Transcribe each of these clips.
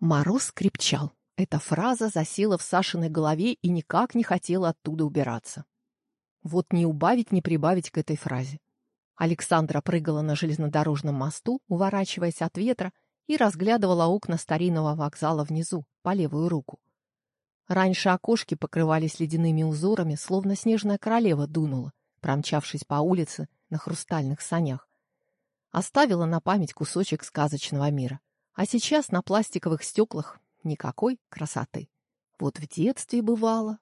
Мороз крепчал. Эта фраза засела в Сашиной голове и никак не хотела оттуда убираться. Вот не убавить, не прибавить к этой фразе. Александра прыгала на железнодорожном мосту, уворачиваясь от ветра, и разглядывала окна старинного вокзала внизу, по левую руку. Раньше окошки покрывались ледяными узорами, словно снежная королева дунула, промчавшись по улице на хрустальных санях. Оставила на память кусочек сказочного мира. А сейчас на пластиковых стеклах никакой красоты. Вот в детстве бывало.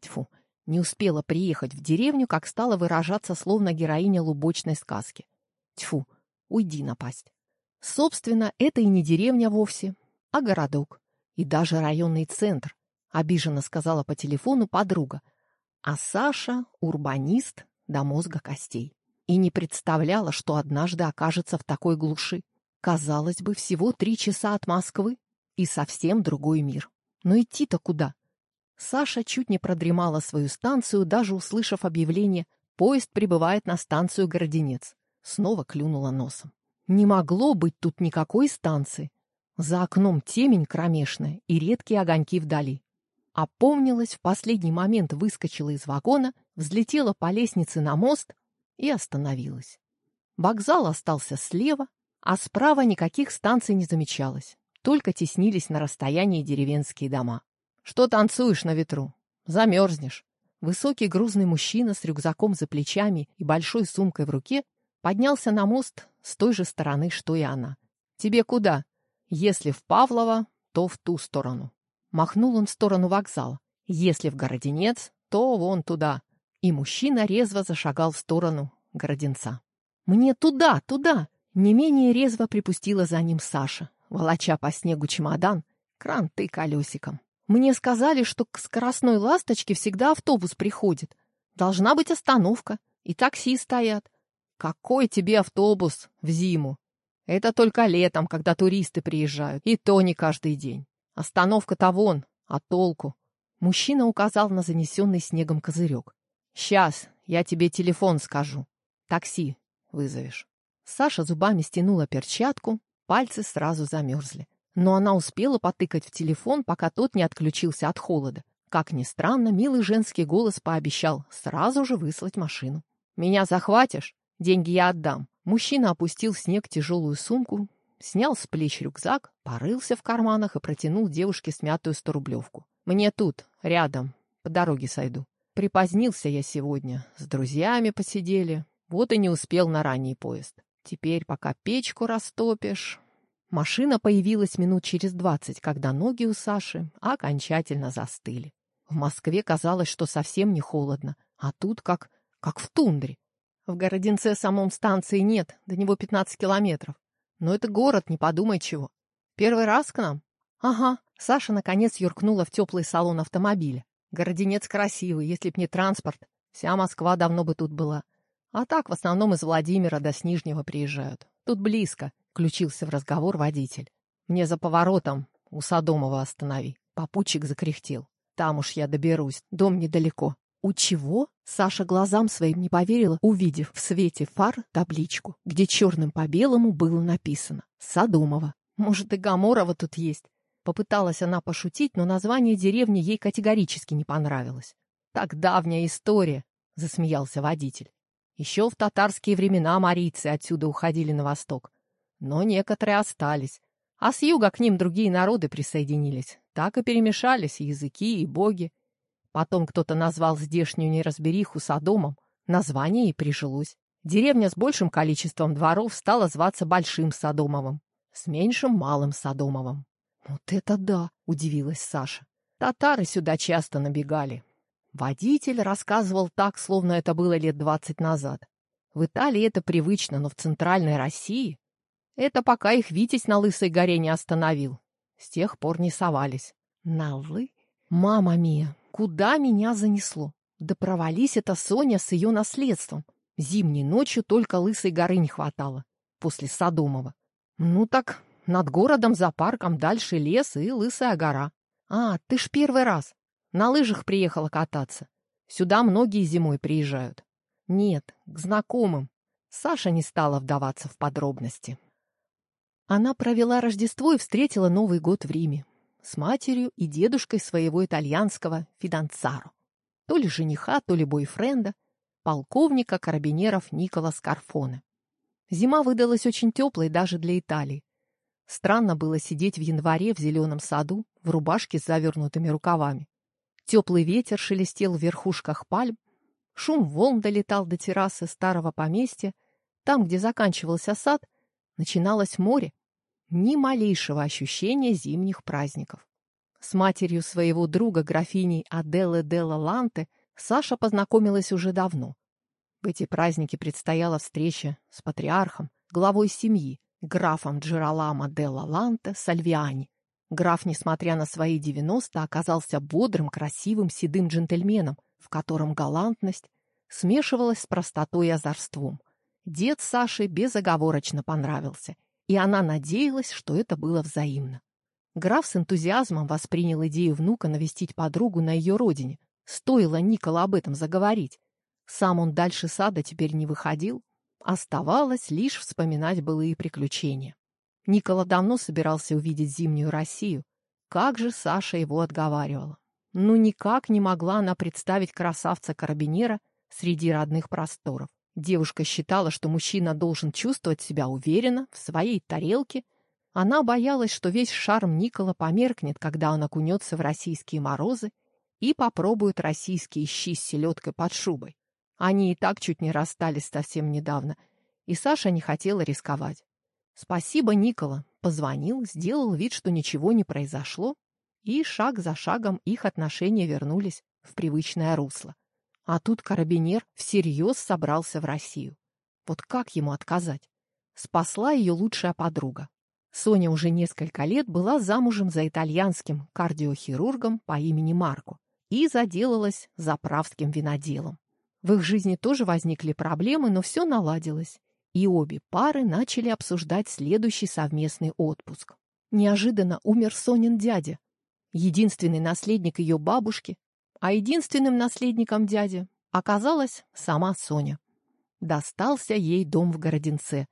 Тьфу, не успела приехать в деревню, как стала выражаться словно героиня лубочной сказки. Тьфу, уйди напасть. Собственно, это и не деревня вовсе, а городок. И даже районный центр, обиженно сказала по телефону подруга. А Саша — урбанист до мозга костей. И не представляла, что однажды окажется в такой глуши. Казалось бы, всего три часа от Москвы и совсем другой мир. Но идти-то куда? Саша чуть не продремала свою станцию, даже услышав объявление «Поезд прибывает на станцию Городенец». Снова клюнула носом. Не могло быть тут никакой станции. За окном темень кромешная и редкие огоньки вдали. Опомнилась, в последний момент выскочила из вагона, взлетела по лестнице на мост и остановилась. Вокзал остался слева, а справа никаких станций не замечалось, только теснились на расстоянии деревенские дома. Что танцуешь на ветру? Замерзнешь. Высокий грузный мужчина с рюкзаком за плечами и большой сумкой в руке поднялся на мост с той же стороны, что и она. «Тебе куда? Если в Павлово, то в ту сторону». Махнул он в сторону вокзала. «Если в Городенец, то вон туда». И мужчина резво зашагал в сторону Городенца. «Мне туда, туда!» Не менее резво припустила за ним Саша, волоча по снегу чемодан, кранты колесиком. Мне сказали, что к скоростной ласточке всегда автобус приходит. Должна быть остановка, и такси стоят. Какой тебе автобус в зиму? Это только летом, когда туристы приезжают, и то не каждый день. Остановка-то вон, а толку? Мужчина указал на занесенный снегом козырек. Сейчас я тебе телефон скажу. Такси вызовешь. Саша зубами стянула перчатку, пальцы сразу замерзли. Но она успела потыкать в телефон, пока тот не отключился от холода. Как ни странно, милый женский голос пообещал сразу же выслать машину. «Меня захватишь? Деньги я отдам». Мужчина опустил в снег тяжелую сумку, снял с плеч рюкзак, порылся в карманах и протянул девушке смятую сторублевку. «Мне тут, рядом, по дороге сойду. Припозднился я сегодня, с друзьями посидели, вот и не успел на ранний поезд. Теперь, пока печку растопишь... Машина появилась минут через двадцать, когда ноги у Саши окончательно застыли. В Москве казалось, что совсем не холодно, а тут как, как в тундре. В Городенце самом станции нет, до него пятнадцать километров. Но это город, не подумай чего. Первый раз к нам? Ага. Саша наконец юркнула в теплый салон автомобиля. Городенец красивый, если б не транспорт. Вся Москва давно бы тут была. А так в основном из Владимира до Снижнего приезжают. Тут близко, включился в разговор водитель. Мне за поворотом у Садомова останови. Попутчик закряхтел. Там уж я доберусь, дом недалеко. У чего? Саша глазам своим не поверила, увидев в свете фар табличку, где черным по белому было написано «Садомова». Может, и Гаморова тут есть. Попыталась она пошутить, но название деревни ей категорически не понравилось. «Так давняя история», — засмеялся водитель. Еще в татарские времена марийцы отсюда уходили на восток. Но некоторые остались. А с юга к ним другие народы присоединились. Так и перемешались языки, и боги. Потом кто-то назвал здешнюю неразбериху Содомом. Название и прижилось. Деревня с большим количеством дворов стала зваться Большим Содомовым, с меньшим — Малым Содомовым. «Вот это да!» — удивилась Саша. Татары сюда часто набегали. Водитель рассказывал так, словно это было лет двадцать назад. В Италии это привычно, но в Центральной России... Это пока их Витязь на Лысой горе не остановил. С тех пор не совались. На Лы? Мама мия, куда меня занесло? Да провались это Соня с ее наследством. Зимней ночью только Лысой горы не хватало. После Содомова. Ну так, над городом за парком дальше лес и Лысая гора. А, ты ж первый раз. На лыжах приехала кататься. Сюда многие зимой приезжают. Нет, к знакомым. Саша не стала вдаваться в подробности. Она провела Рождество и встретила Новый год в Риме с матерью и дедушкой своего итальянского фиданцаро. То ли жениха, то ли бойфренда, полковника карабинеров Никола Скарфоне. Зима выдалась очень теплой даже для Италии. Странно было сидеть в январе в зеленом саду в рубашке с завернутыми рукавами. Теплый ветер шелестел в верхушках пальм, шум волн долетал до террасы старого поместья. Там, где заканчивался сад, начиналось море, ни малейшего ощущения зимних праздников. С матерью своего друга, графиней Аделлы Делла Ланте, Саша познакомилась уже давно. В эти праздники предстояла встреча с патриархом, главой семьи, графом Джероламо Делла Ланте Сальвиани. Граф, несмотря на свои 90, оказался бодрым, красивым, седым джентльменом, в котором галантность смешивалась с простотой и озорством. Дед Саше безоговорочно понравился – и она надеялась, что это было взаимно. Граф с энтузиазмом воспринял идею внука навестить подругу на ее родине. Стоило Никола об этом заговорить. Сам он дальше сада теперь не выходил. Оставалось лишь вспоминать былые приключения. Никола давно собирался увидеть зимнюю Россию. Как же Саша его отговаривала. Ну, никак не могла она представить красавца-карабинера среди родных просторов. Девушка считала, что мужчина должен чувствовать себя уверенно в своей тарелке. Она боялась, что весь шарм Никола померкнет, когда он окунется в российские морозы и попробует российские щи с селедкой под шубой. Они и так чуть не расстались совсем недавно, и Саша не хотела рисковать. Спасибо, Никола. Позвонил, сделал вид, что ничего не произошло, и шаг за шагом их отношения вернулись в привычное русло. А тут карабинер всерьез собрался в Россию. Вот как ему отказать? Спасла ее лучшая подруга. Соня уже несколько лет была замужем за итальянским кардиохирургом по имени Марко и заделалась заправским виноделом. В их жизни тоже возникли проблемы, но все наладилось, и обе пары начали обсуждать следующий совместный отпуск. Неожиданно умер Сонин дядя, единственный наследник ее бабушки, а единственным наследником дяди оказалась сама Соня. Достался ей дом в Городенце,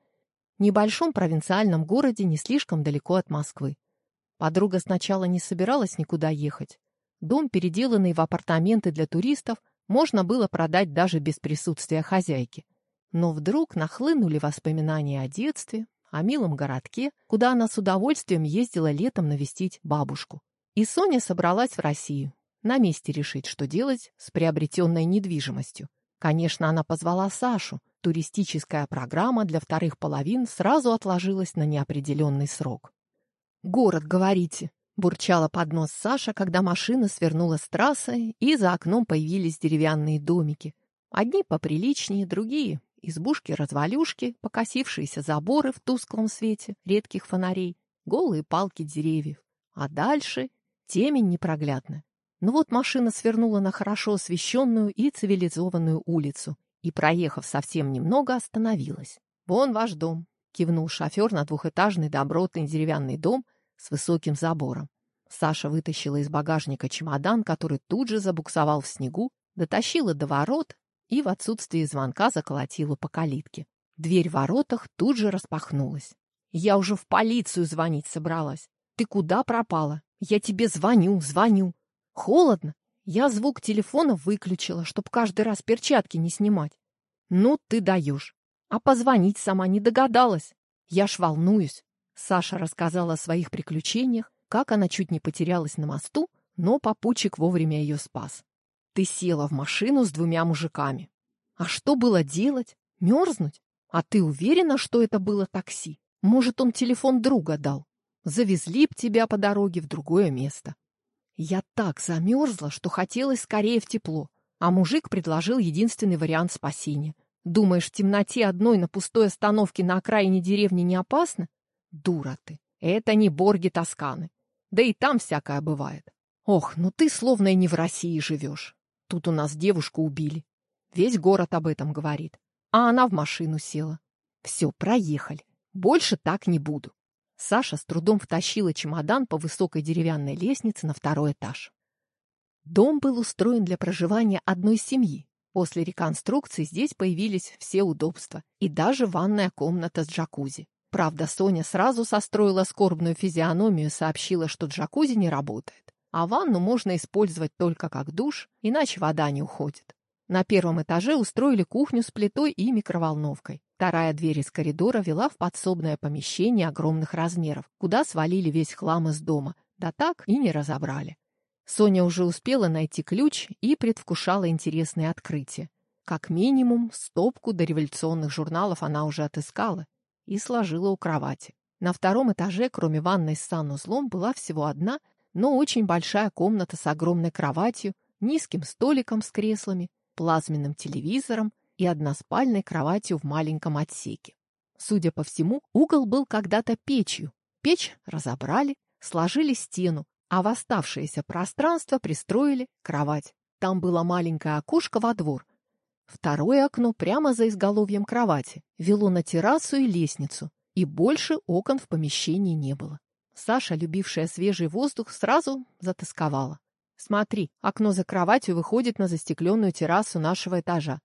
небольшом провинциальном городе не слишком далеко от Москвы. Подруга сначала не собиралась никуда ехать. Дом, переделанный в апартаменты для туристов, можно было продать даже без присутствия хозяйки. Но вдруг нахлынули воспоминания о детстве, о милом городке, куда она с удовольствием ездила летом навестить бабушку. И Соня собралась в Россию, на месте решить, что делать с приобретенной недвижимостью. Конечно, она позвала Сашу. Туристическая программа для вторых половин сразу отложилась на неопределенный срок. «Город, говорите!» — бурчала под нос Саша, когда машина свернула с трассы, и за окном появились деревянные домики. Одни поприличнее, другие — избушки-развалюшки, покосившиеся заборы в тусклом свете редких фонарей, голые палки деревьев. А дальше — темень непроглядная. Но вот машина свернула на хорошо освещенную и цивилизованную улицу и, проехав совсем немного, остановилась. «Вон ваш дом», — кивнул шофер на двухэтажный добротный деревянный дом с высоким забором. Саша вытащила из багажника чемодан, который тут же забуксовал в снегу, дотащила до ворот и в отсутствие звонка заколотила по калитке. Дверь в воротах тут же распахнулась. «Я уже в полицию звонить собралась. Ты куда пропала? Я тебе звоню, звоню. Холодно. Я звук телефона выключила, чтоб каждый раз перчатки не снимать. Ну, ты даешь. А позвонить сама не догадалась. Я ж волнуюсь. Саша рассказала о своих приключениях, как она чуть не потерялась на мосту, но попутчик вовремя ее спас. Ты села в машину с двумя мужиками. А что было делать? Мерзнуть? А ты уверена, что это было такси? Может, он телефон друга дал? Завезли б тебя по дороге в другое место. Я так замерзла, что хотелось скорее в тепло, а мужик предложил единственный вариант спасения. Думаешь, в темноте одной на пустой остановке на окраине деревни не опасно? Дура ты, это не Борги Тосканы. Да и там всякое бывает. Ох, ну ты словно и не в России живешь. Тут у нас девушку убили. Весь город об этом говорит. А она в машину села. Все, проехали. Больше так не буду. Саша с трудом втащила чемодан по высокой деревянной лестнице на второй этаж. Дом был устроен для проживания одной семьи. После реконструкции здесь появились все удобства и даже ванная комната с джакузи. Правда, Соня сразу состроила скорбную физиономию и сообщила, что джакузи не работает, а ванну можно использовать только как душ, иначе вода не уходит. На первом этаже устроили кухню с плитой и микроволновкой. Вторая дверь из коридора вела в подсобное помещение огромных размеров, куда свалили весь хлам из дома, да так и не разобрали. Соня уже успела найти ключ и предвкушала интересные открытия. Как минимум, стопку дореволюционных журналов она уже отыскала и сложила у кровати. На втором этаже, кроме ванной с санузлом, была всего одна, но очень большая комната с огромной кроватью, низким столиком с креслами, плазменным телевизором и односпальной кроватью в маленьком отсеке. Судя по всему, угол был когда-то печью. Печь разобрали, сложили стену, а в оставшееся пространство пристроили кровать. Там было маленькое окошко во двор. Второе окно прямо за изголовьем кровати вело на террасу и лестницу, и больше окон в помещении не было. Саша, любившая свежий воздух, сразу затасковала. Смотри, окно за кроватью выходит на застекленную террасу нашего этажа.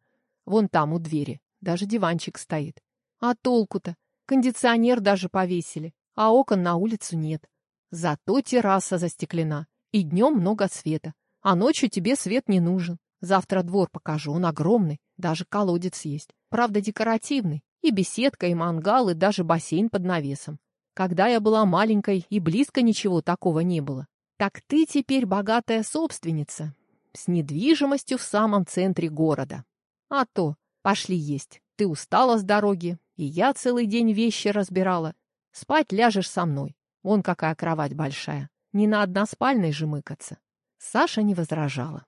Вон там, у двери. Даже диванчик стоит. А толку-то? Кондиционер даже повесили, а окон на улицу нет. Зато терраса застеклена, и днем много света. А ночью тебе свет не нужен. Завтра двор покажу, он огромный, даже колодец есть. Правда, декоративный. И беседка, и мангал, и даже бассейн под навесом. Когда я была маленькой, и близко ничего такого не было. Так ты теперь богатая собственница, с недвижимостью в самом центре города. А то, пошли есть, ты устала с дороги, и я целый день вещи разбирала. Спать ляжешь со мной, вон какая кровать большая, не на односпальной же мыкаться. Саша не возражала.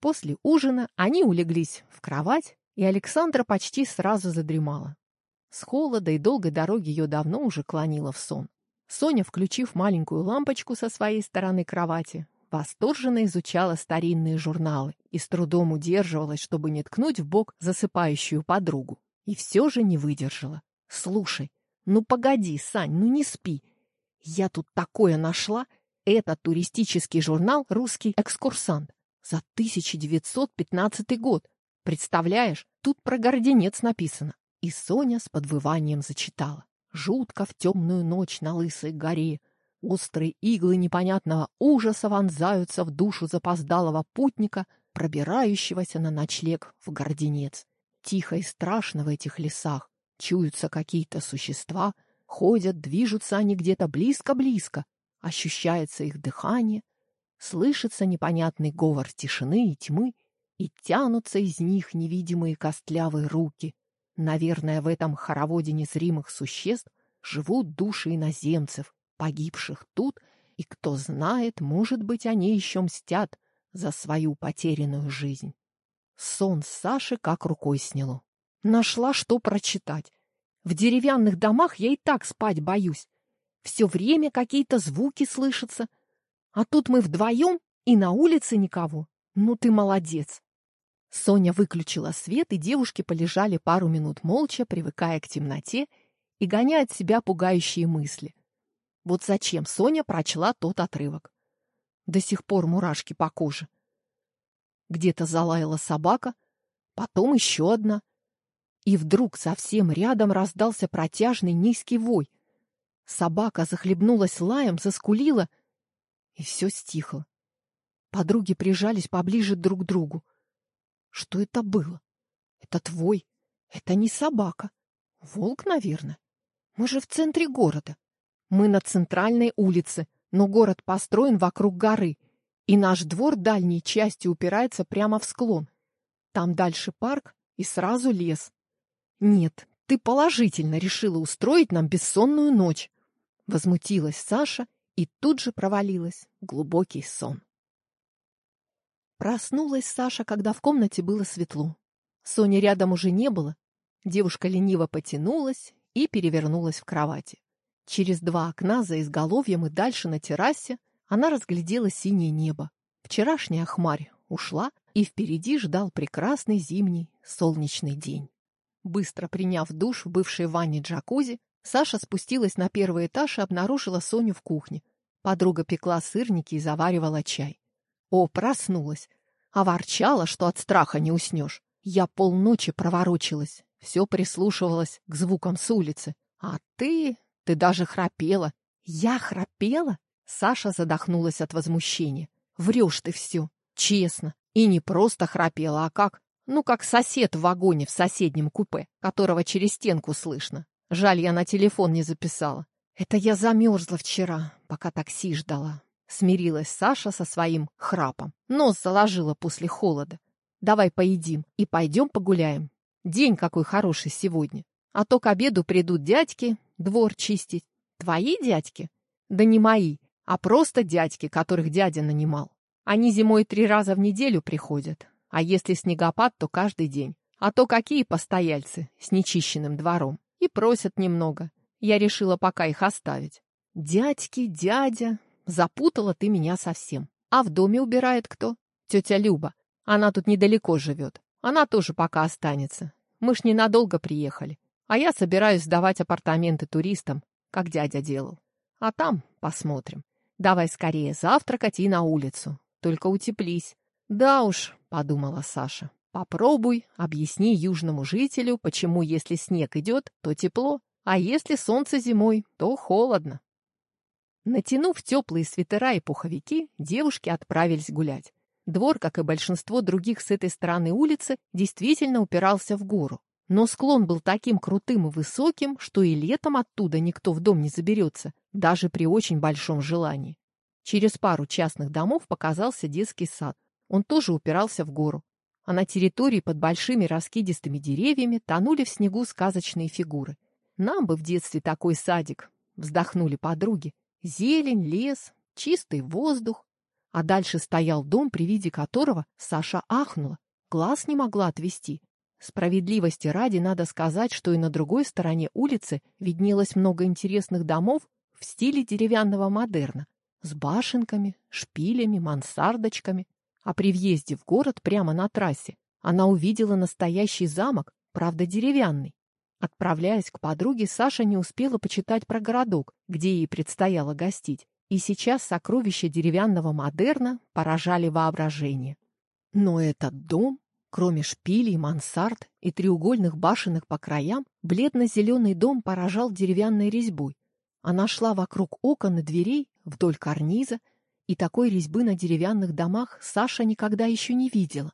После ужина они улеглись в кровать, и Александра почти сразу задремала. С холода и долгой дороги ее давно уже клонило в сон. Соня, включив маленькую лампочку со своей стороны кровати, восторженно изучала старинные журналы и с трудом удерживалась, чтобы не ткнуть в бок засыпающую подругу. И все же не выдержала. «Слушай, ну погоди, Сань, ну не спи. Я тут такое нашла. Это туристический журнал «Русский экскурсант» за 1915 год. Представляешь, тут про Горденец написано. И Соня с подвыванием зачитала. Жутко в темную ночь на лысой горе. Острые иглы непонятного ужаса вонзаются в душу запоздалого путника, пробирающегося на ночлег в Горденец. Тихо и страшно в этих лесах. Чуются какие-то существа, ходят, движутся они где-то близко-близко. Ощущается их дыхание, слышится непонятный говор тишины и тьмы, и тянутся из них невидимые костлявые руки, Наверное, в этом хороводе незримых существ живут души иноземцев, погибших тут, и кто знает, может быть, они еще мстят за свою потерянную жизнь. Сон Саши как рукой сняло. Нашла, что прочитать. В деревянных домах я и так спать боюсь. Все время какие-то звуки слышатся. А тут мы вдвоем, и на улице никого. Ну ты молодец. Соня выключила свет, и девушки полежали пару минут молча, привыкая к темноте и гоняя от себя пугающие мысли. Вот зачем Соня прочла тот отрывок. До сих пор мурашки по коже. Где-то залаяла собака, потом еще одна. И вдруг совсем рядом раздался протяжный низкий вой. Собака захлебнулась лаем, заскулила, и все стихло. Подруги прижались поближе друг к другу. Что это было? Это твой. Это не собака. Волк, наверное. Мы же в центре города. Мы на центральной улице, но город построен вокруг горы, и наш двор дальней частью упирается прямо в склон. Там дальше парк и сразу лес. Нет, ты положительно решила устроить нам бессонную ночь. Возмутилась Саша и тут же провалилась в глубокий сон. Проснулась Саша, когда в комнате было светло. Сони рядом уже не было. Девушка лениво потянулась и перевернулась в кровати. Через два окна за изголовьем и дальше на террасе она разглядела синее небо. Вчерашняя хмарь ушла, и впереди ждал прекрасный зимний солнечный день. Быстро приняв душ в бывшей ванне джакузи, Саша спустилась на первый этаж и обнаружила Соню в кухне. Подруга пекла сырники и заваривала чай. О, проснулась. А ворчала, что от страха не уснешь. Я полночи проворочилась, все прислушивалась к звукам с улицы. А ты... ты даже храпела. Я храпела? Саша задохнулась от возмущения. Врешь ты все. Честно. И не просто храпела, а как... Ну, как сосед в вагоне в соседнем купе, которого через стенку слышно. Жаль, я на телефон не записала. Это я замерзла вчера, пока такси ждала. Смирилась Саша со своим храпом. Нос заложила после холода. Давай поедим и пойдем погуляем. День какой хороший сегодня. А то к обеду придут дядьки двор чистить. Твои дядьки? Да не мои, а просто дядьки, которых дядя нанимал. Они зимой три раза в неделю приходят, а если снегопад, то каждый день. А то какие постояльцы с нечищенным двором. И просят немного. Я решила пока их оставить. Дядьки, дядя, запутала ты меня совсем. А в доме убирает кто? Тетя Люба. Она тут недалеко живет. Она тоже пока останется. Мы ж ненадолго приехали. А я собираюсь сдавать апартаменты туристам, как дядя делал. А там посмотрим. Давай скорее завтракать и на улицу. Только утеплись. Да уж, подумала Саша. Попробуй, объясни южному жителю, почему если снег идет, то тепло, а если солнце зимой, то холодно. Натянув теплые свитера и пуховики, девушки отправились гулять. Двор, как и большинство других с этой стороны улицы, действительно упирался в гору. Но склон был таким крутым и высоким, что и летом оттуда никто в дом не заберется, даже при очень большом желании. Через пару частных домов показался детский сад. Он тоже упирался в гору. А на территории под большими раскидистыми деревьями тонули в снегу сказочные фигуры. Нам бы в детстве такой садик, вздохнули подруги. Зелень, лес, чистый воздух. А дальше стоял дом, при виде которого Саша ахнула, глаз не могла отвести. Справедливости ради надо сказать, что и на другой стороне улицы виднелось много интересных домов в стиле деревянного модерна, с башенками, шпилями, мансардочками. А при въезде в город прямо на трассе она увидела настоящий замок, правда деревянный. Отправляясь к подруге, Саша не успела почитать про городок, где ей предстояло гостить, и сейчас сокровища деревянного модерна поражали воображение. Но этот дом Кроме шпилей, мансард и треугольных башенок по краям, бледно-зеленый дом поражал деревянной резьбой. Она шла вокруг окон и дверей, вдоль карниза, и такой резьбы на деревянных домах Саша никогда еще не видела.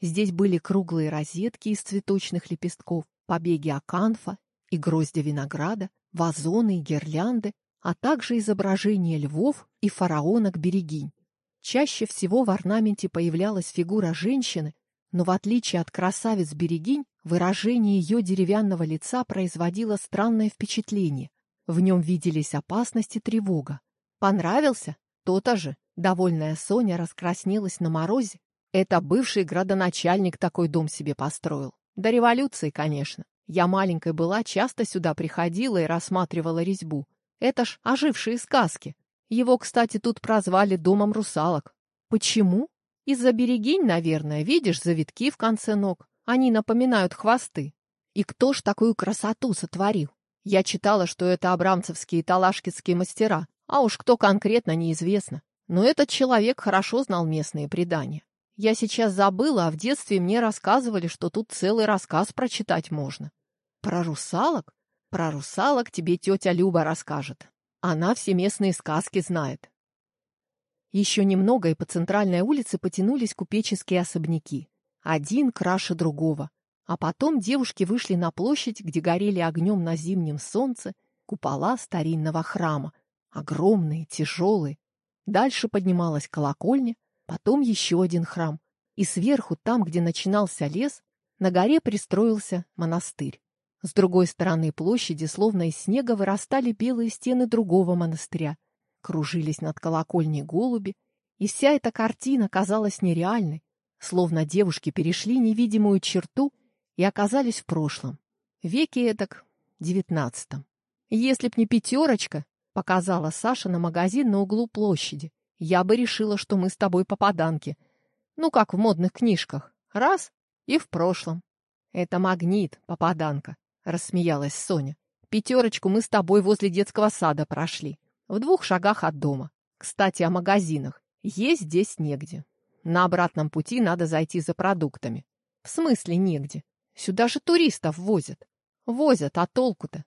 Здесь были круглые розетки из цветочных лепестков, побеги аканфа и гроздья винограда, вазоны и гирлянды, а также изображения львов и фараонок-берегинь. Чаще всего в орнаменте появлялась фигура женщины но в отличие от красавиц-берегинь, выражение ее деревянного лица производило странное впечатление. В нем виделись опасность и тревога. «Понравился? То-то же!» Довольная Соня раскраснелась на морозе. Это бывший градоначальник такой дом себе построил. До революции, конечно. Я маленькой была, часто сюда приходила и рассматривала резьбу. Это ж ожившие сказки. Его, кстати, тут прозвали домом русалок. Почему? Из-за берегинь, наверное, видишь завитки в конце ног. Они напоминают хвосты. И кто ж такую красоту сотворил? Я читала, что это абрамцевские и талашкинские мастера, а уж кто конкретно, неизвестно. Но этот человек хорошо знал местные предания. Я сейчас забыла, а в детстве мне рассказывали, что тут целый рассказ прочитать можно. Про русалок? Про русалок тебе тетя Люба расскажет. Она все местные сказки знает. Еще немного, и по центральной улице потянулись купеческие особняки. Один краше другого. А потом девушки вышли на площадь, где горели огнем на зимнем солнце купола старинного храма. Огромные, тяжелые. Дальше поднималась колокольня, потом еще один храм. И сверху, там, где начинался лес, на горе пристроился монастырь. С другой стороны площади, словно из снега, вырастали белые стены другого монастыря — Кружились над колокольней голуби, и вся эта картина казалась нереальной, словно девушки перешли невидимую черту и оказались в прошлом. Веке этак девятнадцатом. Если б не пятерочка, показала Саша на магазин на углу площади, я бы решила, что мы с тобой попаданки. Ну, как в модных книжках. Раз — и в прошлом. Это магнит, попаданка, рассмеялась Соня. Пятерочку мы с тобой возле детского сада прошли в двух шагах от дома. Кстати, о магазинах. Есть здесь негде. На обратном пути надо зайти за продуктами. В смысле негде? Сюда же туристов возят. Возят, а толку-то?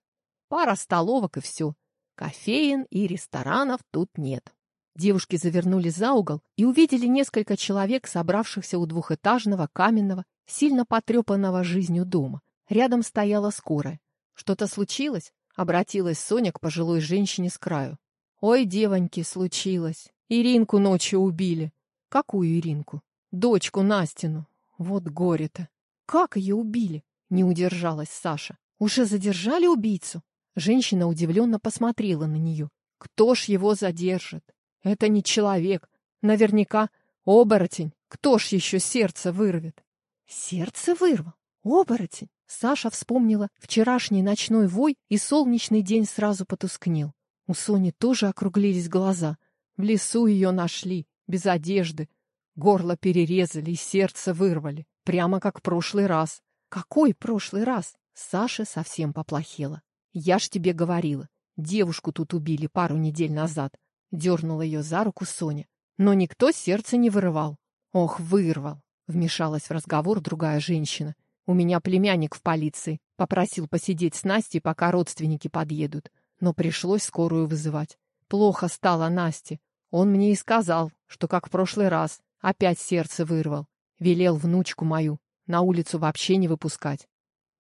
Пара столовок и все. Кофеин и ресторанов тут нет. Девушки завернули за угол и увидели несколько человек, собравшихся у двухэтажного, каменного, сильно потрепанного жизнью дома. Рядом стояла скорая. «Что-то случилось?» — обратилась Соня к пожилой женщине с краю. «Ой, девоньки, случилось. Иринку ночью убили». «Какую Иринку?» «Дочку Настину. Вот горе-то». «Как ее убили?» — не удержалась Саша. «Уже задержали убийцу?» Женщина удивленно посмотрела на нее. «Кто ж его задержит? Это не человек. Наверняка оборотень. Кто ж еще сердце вырвет?» «Сердце вырвал? Оборотень?» Саша вспомнила вчерашний ночной вой, и солнечный день сразу потускнел. У Сони тоже округлились глаза. В лесу ее нашли, без одежды. Горло перерезали и сердце вырвали, прямо как в прошлый раз. Какой прошлый раз? Саша совсем поплохела. Я ж тебе говорила, девушку тут убили пару недель назад. Дернула ее за руку Соня. Но никто сердце не вырывал. Ох, вырвал. Вмешалась в разговор другая женщина. У меня племянник в полиции. Попросил посидеть с Настей, пока родственники подъедут. Но пришлось скорую вызывать. Плохо стало Насте. Он мне и сказал, что как в прошлый раз. Опять сердце вырвал. Велел внучку мою на улицу вообще не выпускать.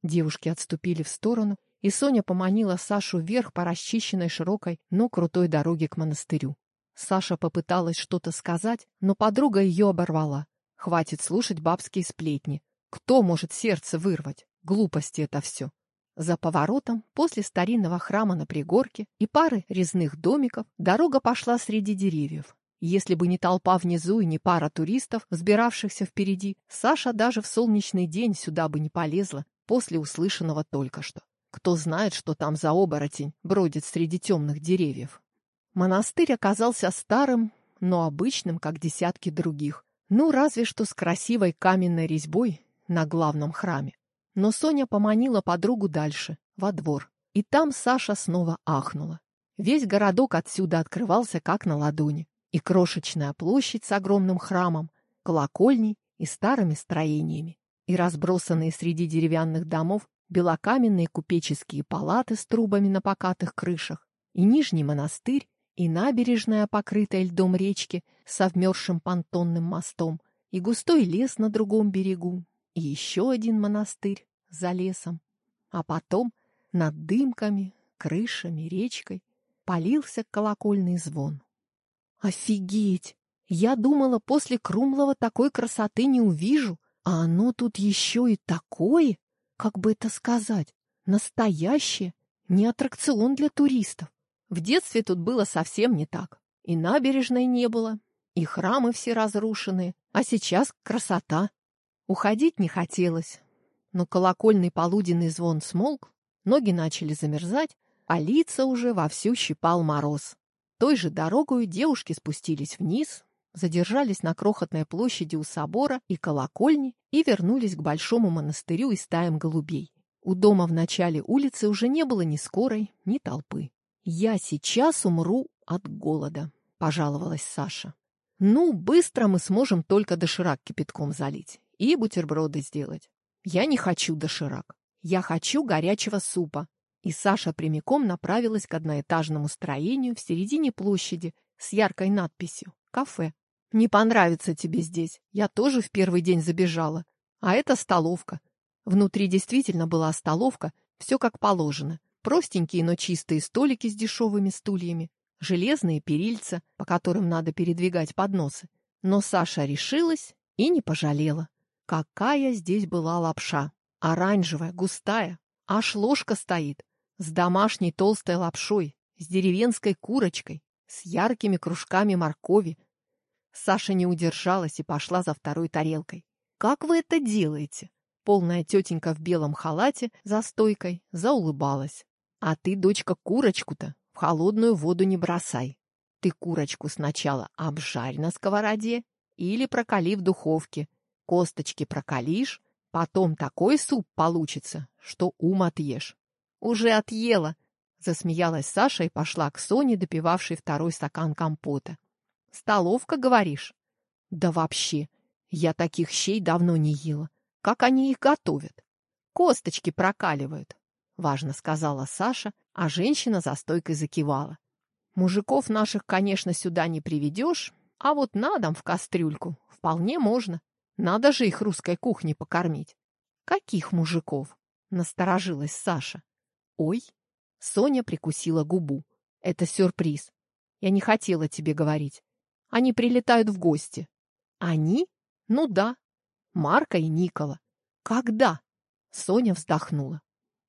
Девушки отступили в сторону, и Соня поманила Сашу вверх по расчищенной широкой, но крутой дороге к монастырю. Саша попыталась что-то сказать, но подруга ее оборвала. Хватит слушать бабские сплетни. Кто может сердце вырвать? Глупости это все. За поворотом, после старинного храма на пригорке и пары резных домиков, дорога пошла среди деревьев. Если бы не толпа внизу и не пара туристов, взбиравшихся впереди, Саша даже в солнечный день сюда бы не полезла после услышанного только что. Кто знает, что там за оборотень бродит среди темных деревьев. Монастырь оказался старым, но обычным, как десятки других. Ну, разве что с красивой каменной резьбой на главном храме. Но Соня поманила подругу дальше, во двор. И там Саша снова ахнула. Весь городок отсюда открывался как на ладони. И крошечная площадь с огромным храмом, колокольней и старыми строениями. И разбросанные среди деревянных домов белокаменные купеческие палаты с трубами на покатых крышах. И Нижний монастырь, и набережная, покрытая льдом речки с вмерзшим понтонным мостом, и густой лес на другом берегу, и еще один монастырь за лесом. А потом над дымками, крышами, речкой полился колокольный звон. Офигеть! Я думала, после Крумлова такой красоты не увижу, а оно тут еще и такое, как бы это сказать, настоящее, не аттракцион для туристов. В детстве тут было совсем не так. И набережной не было, и храмы все разрушены, а сейчас красота. Уходить не хотелось, но колокольный полуденный звон смолк, ноги начали замерзать, а лица уже вовсю щипал мороз. Той же дорогой девушки спустились вниз, задержались на крохотной площади у собора и колокольни и вернулись к большому монастырю и стаям голубей. У дома в начале улицы уже не было ни скорой, ни толпы. «Я сейчас умру от голода», — пожаловалась Саша. «Ну, быстро мы сможем только доширак кипятком залить и бутерброды сделать. Я не хочу доширак. Я хочу горячего супа. И Саша прямиком направилась к одноэтажному строению в середине площади с яркой надписью «Кафе». «Не понравится тебе здесь. Я тоже в первый день забежала. А это столовка». Внутри действительно была столовка, все как положено. Простенькие, но чистые столики с дешевыми стульями, железные перильца, по которым надо передвигать подносы. Но Саша решилась и не пожалела. Какая здесь была лапша! Оранжевая, густая, аж ложка стоит, с домашней толстой лапшой, с деревенской курочкой, с яркими кружками моркови. Саша не удержалась и пошла за второй тарелкой. «Как вы это делаете?» Полная тетенька в белом халате за стойкой заулыбалась. «А ты, дочка, курочку-то в холодную воду не бросай. Ты курочку сначала обжарь на сковороде или прокали в духовке, Косточки прокалишь, потом такой суп получится, что ум отъешь. Уже отъела, засмеялась Саша и пошла к Соне, допивавшей второй стакан компота. Столовка, говоришь? Да вообще, я таких щей давно не ела. Как они их готовят? Косточки прокаливают, важно сказала Саша а женщина за стойкой закивала. Мужиков наших, конечно, сюда не приведешь, а вот на дом в кастрюльку вполне можно. Надо же их русской кухней покормить. Каких мужиков? Насторожилась Саша. Ой, Соня прикусила губу. Это сюрприз. Я не хотела тебе говорить. Они прилетают в гости. Они? Ну да. Марка и Никола. Когда? Соня вздохнула.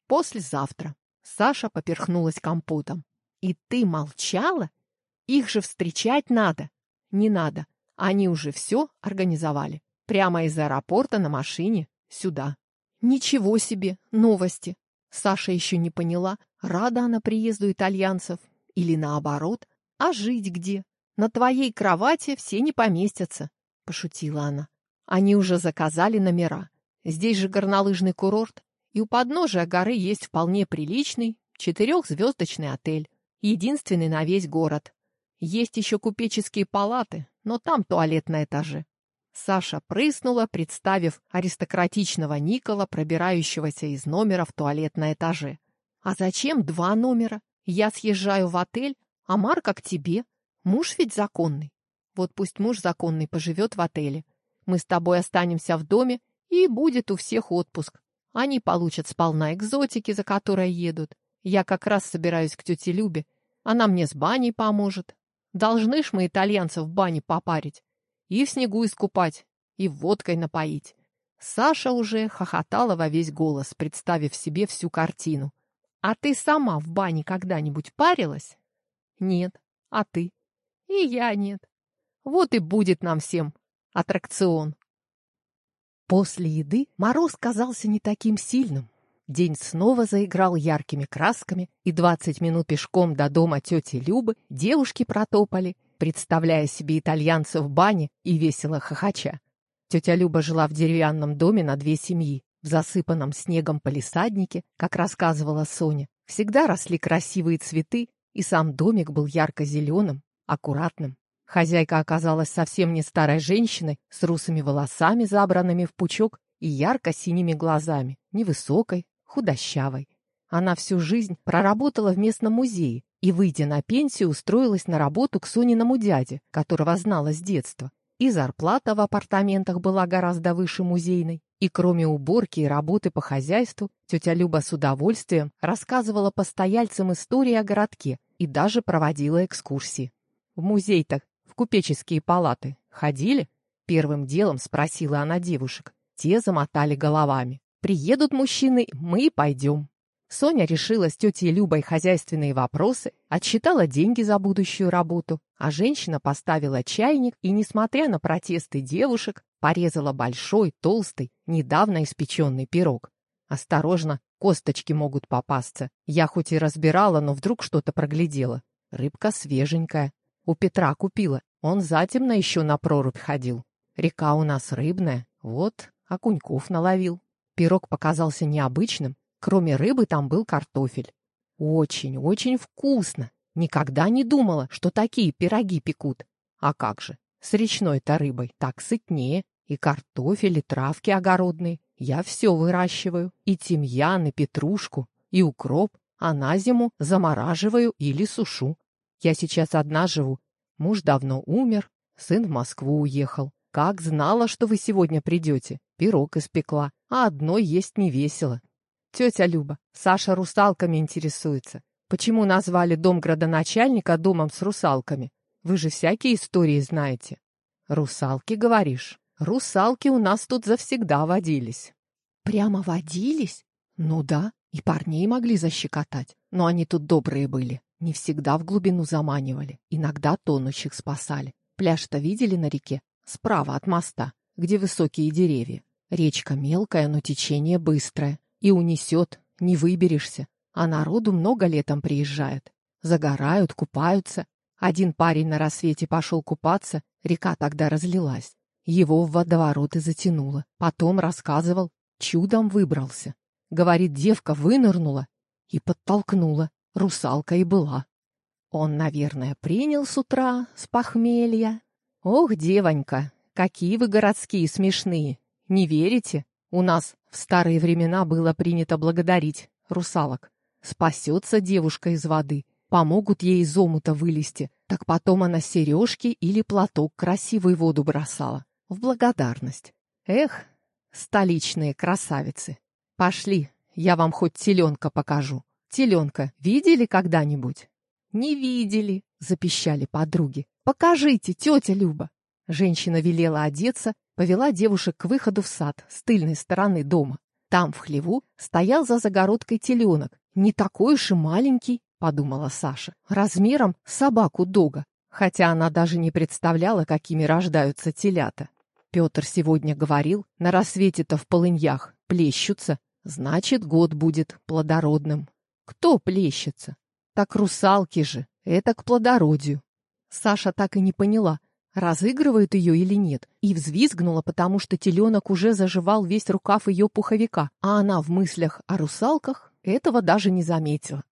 Послезавтра. Саша поперхнулась компотом. И ты молчала? Их же встречать надо. Не надо. Они уже все организовали. Прямо из аэропорта на машине сюда. Ничего себе, новости. Саша еще не поняла, рада она приезду итальянцев или наоборот, а жить где? На твоей кровати все не поместятся, пошутила она. Они уже заказали номера. Здесь же горнолыжный курорт, и у подножия горы есть вполне приличный четырехзвездочный отель, единственный на весь город. Есть еще купеческие палаты, но там туалет на этаже. Саша прыснула, представив аристократичного Никола, пробирающегося из номера в туалет на этаже. «А зачем два номера? Я съезжаю в отель, а Марка к тебе. Муж ведь законный. Вот пусть муж законный поживет в отеле. Мы с тобой останемся в доме, и будет у всех отпуск. Они получат сполна экзотики, за которой едут. Я как раз собираюсь к тете Любе. Она мне с баней поможет. Должны ж мы итальянцев в бане попарить. И в снегу искупать, и водкой напоить. Саша уже хохотала во весь голос, представив себе всю картину. «А ты сама в бане когда-нибудь парилась?» «Нет. А ты?» «И я нет. Вот и будет нам всем аттракцион». После еды мороз казался не таким сильным. День снова заиграл яркими красками, и двадцать минут пешком до дома тети Любы девушки протопали, представляя себе итальянцев в бане и весело хохоча. Тетя Люба жила в деревянном доме на две семьи. В засыпанном снегом палисаднике, как рассказывала Соня, всегда росли красивые цветы, и сам домик был ярко-зеленым, аккуратным. Хозяйка оказалась совсем не старой женщиной, с русыми волосами, забранными в пучок, и ярко-синими глазами, невысокой, худощавой. Она всю жизнь проработала в местном музее и, выйдя на пенсию, устроилась на работу к Сониному дяде, которого знала с детства. И зарплата в апартаментах была гораздо выше музейной. И кроме уборки и работы по хозяйству, тетя Люба с удовольствием рассказывала постояльцам истории о городке и даже проводила экскурсии. В музей-то, в купеческие палаты, ходили? Первым делом спросила она девушек. Те замотали головами. Приедут мужчины, мы и пойдем. Соня решила с тетей Любой хозяйственные вопросы, отсчитала деньги за будущую работу, а женщина поставила чайник и, несмотря на протесты девушек, порезала большой, толстый, недавно испеченный пирог. Осторожно, косточки могут попасться. Я хоть и разбирала, но вдруг что-то проглядела. Рыбка свеженькая. У Петра купила. Он затемно еще на прорубь ходил. Река у нас рыбная. Вот, окуньков наловил. Пирог показался необычным, Кроме рыбы там был картофель. Очень, очень вкусно. Никогда не думала, что такие пироги пекут. А как же, с речной-то рыбой так сытнее. И картофель, и травки огородные. Я все выращиваю. И тимьян, и петрушку, и укроп. А на зиму замораживаю или сушу. Я сейчас одна живу. Муж давно умер, сын в Москву уехал. Как знала, что вы сегодня придете. Пирог испекла, а одной есть не весело. Тетя Люба, Саша русалками интересуется. Почему назвали дом градоначальника домом с русалками? Вы же всякие истории знаете. Русалки, говоришь? Русалки у нас тут завсегда водились. Прямо водились? Ну да, и парней могли защекотать. Но они тут добрые были. Не всегда в глубину заманивали. Иногда тонущих спасали. Пляж-то видели на реке? Справа от моста, где высокие деревья. Речка мелкая, но течение быстрое. И унесет, не выберешься. А народу много летом приезжает. Загорают, купаются. Один парень на рассвете пошел купаться, река тогда разлилась. Его в водоворот и затянуло. Потом рассказывал, чудом выбрался. Говорит, девка вынырнула и подтолкнула. Русалка и была. Он, наверное, принял с утра, с похмелья. Ох, девонька, какие вы городские смешные. Не верите? У нас в старые времена было принято благодарить русалок. Спасется девушка из воды, помогут ей из омута вылезти, так потом она сережки или платок красивой воду бросала. В благодарность. Эх, столичные красавицы. Пошли, я вам хоть теленка покажу. Теленка видели когда-нибудь? Не видели, запищали подруги. Покажите, тетя Люба. Женщина велела одеться, повела девушек к выходу в сад с тыльной стороны дома. Там, в хлеву, стоял за загородкой теленок. Не такой уж и маленький, подумала Саша, размером собаку дога, хотя она даже не представляла, какими рождаются телята. Петр сегодня говорил, на рассвете-то в полыньях плещутся, значит, год будет плодородным. Кто плещется? Так русалки же, это к плодородию. Саша так и не поняла, разыгрывает ее или нет, и взвизгнула, потому что теленок уже заживал весь рукав ее пуховика, а она в мыслях о русалках этого даже не заметила.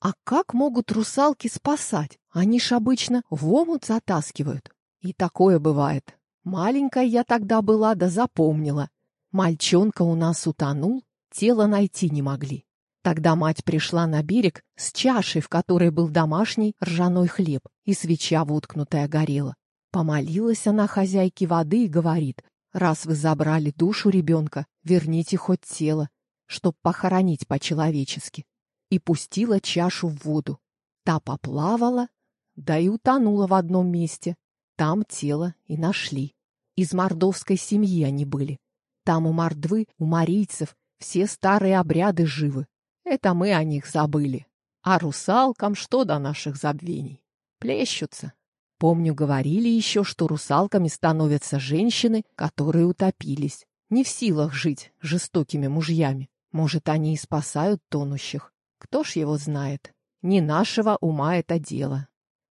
А как могут русалки спасать? Они ж обычно в омут затаскивают. И такое бывает. Маленькая я тогда была, да запомнила. Мальчонка у нас утонул, тело найти не могли. Тогда мать пришла на берег с чашей, в которой был домашний ржаной хлеб, и свеча воткнутая горела. Помолилась она хозяйке воды и говорит, «Раз вы забрали душу ребенка, верните хоть тело, чтоб похоронить по-человечески». И пустила чашу в воду. Та поплавала, да и утонула в одном месте. Там тело и нашли. Из мордовской семьи они были. Там у мордвы, у марийцев, все старые обряды живы. Это мы о них забыли. А русалкам что до наших забвений? Плещутся. Помню, говорили еще, что русалками становятся женщины, которые утопились. Не в силах жить жестокими мужьями. Может, они и спасают тонущих. Кто ж его знает? Не нашего ума это дело.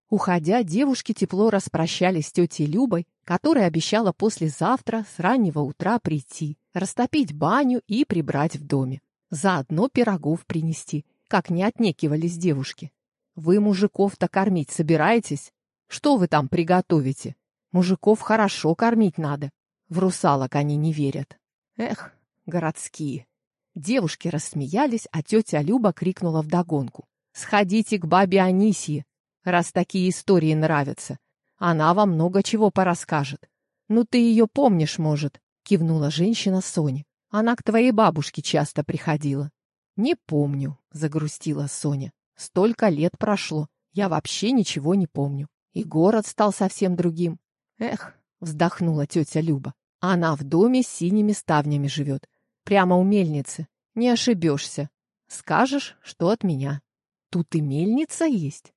Уходя, девушки тепло распрощались с тетей Любой, которая обещала послезавтра с раннего утра прийти, растопить баню и прибрать в доме. Заодно пирогов принести, как не отнекивались девушки. Вы мужиков-то кормить собираетесь? Что вы там приготовите? Мужиков хорошо кормить надо. В русалок они не верят. Эх, городские. Девушки рассмеялись, а тетя Люба крикнула вдогонку. «Сходите к бабе Анисье, раз такие истории нравятся. Она вам много чего порасскажет. Ну, ты ее помнишь, может?» — кивнула женщина Соне. «Она к твоей бабушке часто приходила». «Не помню», — загрустила Соня. «Столько лет прошло, я вообще ничего не помню. И город стал совсем другим. Эх, вздохнула тетя Люба. Она в доме с синими ставнями живет. Прямо у мельницы. Не ошибешься. Скажешь, что от меня. Тут и мельница есть.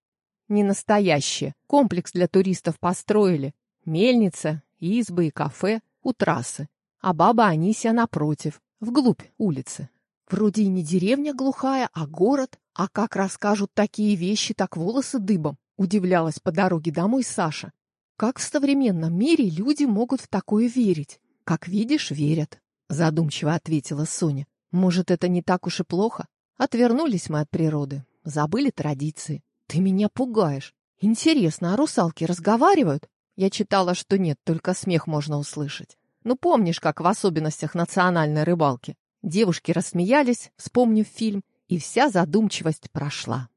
Не настоящая. Комплекс для туристов построили. Мельница, избы и кафе у трассы. А баба Анисия напротив, вглубь улицы. Вроде и не деревня глухая, а город. А как расскажут такие вещи, так волосы дыбом. Удивлялась по дороге домой Саша. Как в современном мире люди могут в такое верить? Как видишь, верят. Задумчиво ответила Соня. Может, это не так уж и плохо? Отвернулись мы от природы, забыли традиции. Ты меня пугаешь. Интересно, а русалки разговаривают? Я читала, что нет, только смех можно услышать. Ну, помнишь, как в особенностях национальной рыбалки? Девушки рассмеялись, вспомнив фильм, и вся задумчивость прошла.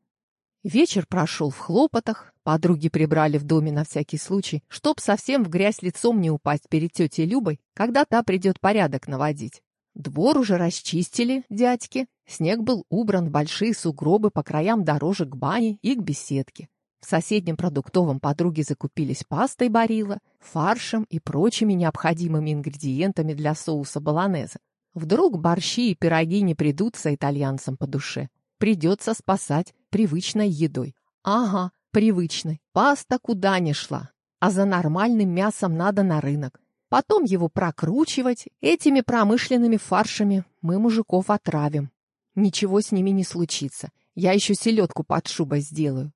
Вечер прошел в хлопотах, подруги прибрали в доме на всякий случай, чтоб совсем в грязь лицом не упасть перед тетей Любой, когда та придет порядок наводить. Двор уже расчистили, дядьки, снег был убран большие сугробы по краям дорожек к бане и к беседке. В соседнем продуктовом подруги закупились пастой барила, фаршем и прочими необходимыми ингредиентами для соуса баланеза. Вдруг борщи и пироги не придутся итальянцам по душе. Придется спасать привычной едой. Ага, привычной. Паста куда ни шла. А за нормальным мясом надо на рынок. Потом его прокручивать. Этими промышленными фаршами мы мужиков отравим. Ничего с ними не случится. Я еще селедку под шубой сделаю.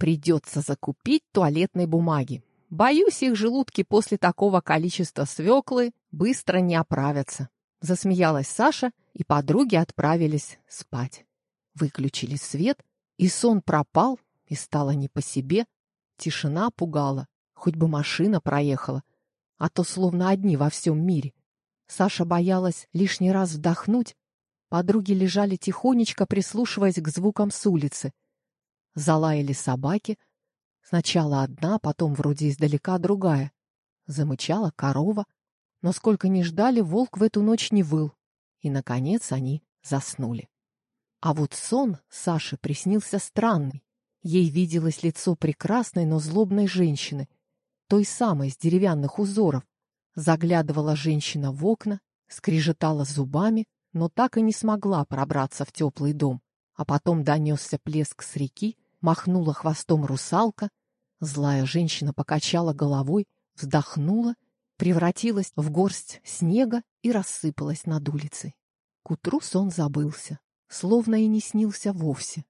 Придется закупить туалетной бумаги. Боюсь, их желудки после такого количества свеклы быстро не оправятся. Засмеялась Саша, и подруги отправились спать. Выключили свет, и сон пропал, и стало не по себе. Тишина пугала, хоть бы машина проехала, а то словно одни во всем мире. Саша боялась лишний раз вдохнуть, Подруги лежали тихонечко, прислушиваясь к звукам с улицы. Залаяли собаки. Сначала одна, потом вроде издалека другая. Замычала корова. Но сколько ни ждали, волк в эту ночь не выл. И, наконец, они заснули. А вот сон Саше приснился странный. Ей виделось лицо прекрасной, но злобной женщины, той самой с деревянных узоров. Заглядывала женщина в окна, скрежетала зубами, но так и не смогла пробраться в теплый дом. А потом донесся плеск с реки, махнула хвостом русалка, злая женщина покачала головой, вздохнула, превратилась в горсть снега и рассыпалась над улицей. К утру сон забылся, словно и не снился вовсе.